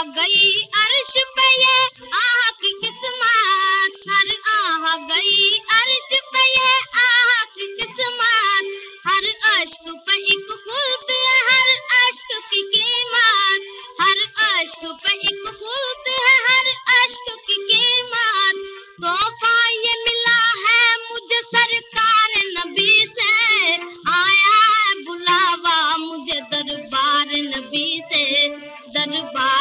आ गई अर्श पे ये आह किस्मत, हर आह गई अर्श पे ये आह किस्मत, हर अश्क पे एक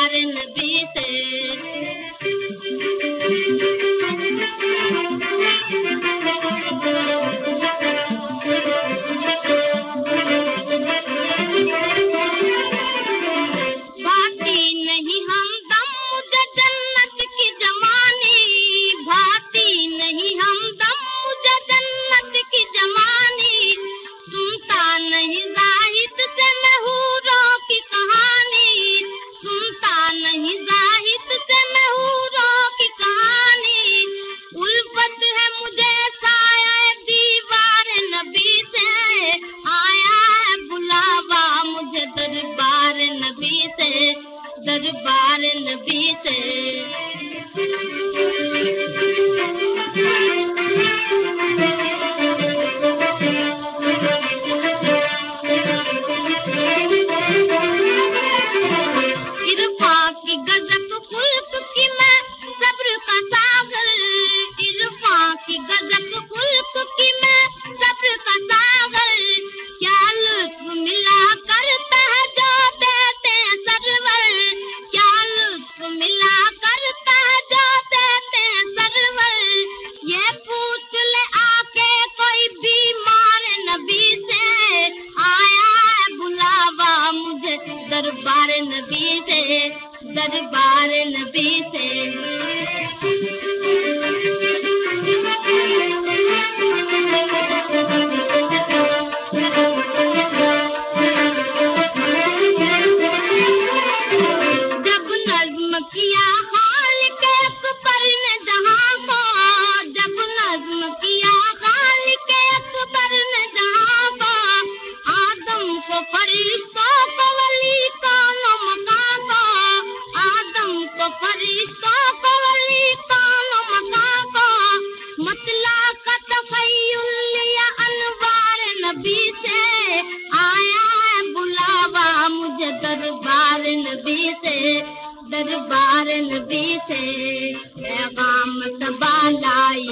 प्यार नबी से दरबार नबी से नबी से दरबार नबी से। जब नज्म किया हो आज दरबार नबी से, दरबार नबी से। पैगाम सबा लाई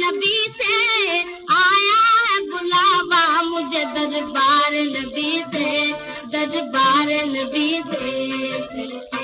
नबी से, आया है बुलावा मुझे दरबार नबी से, दरबार नबी से।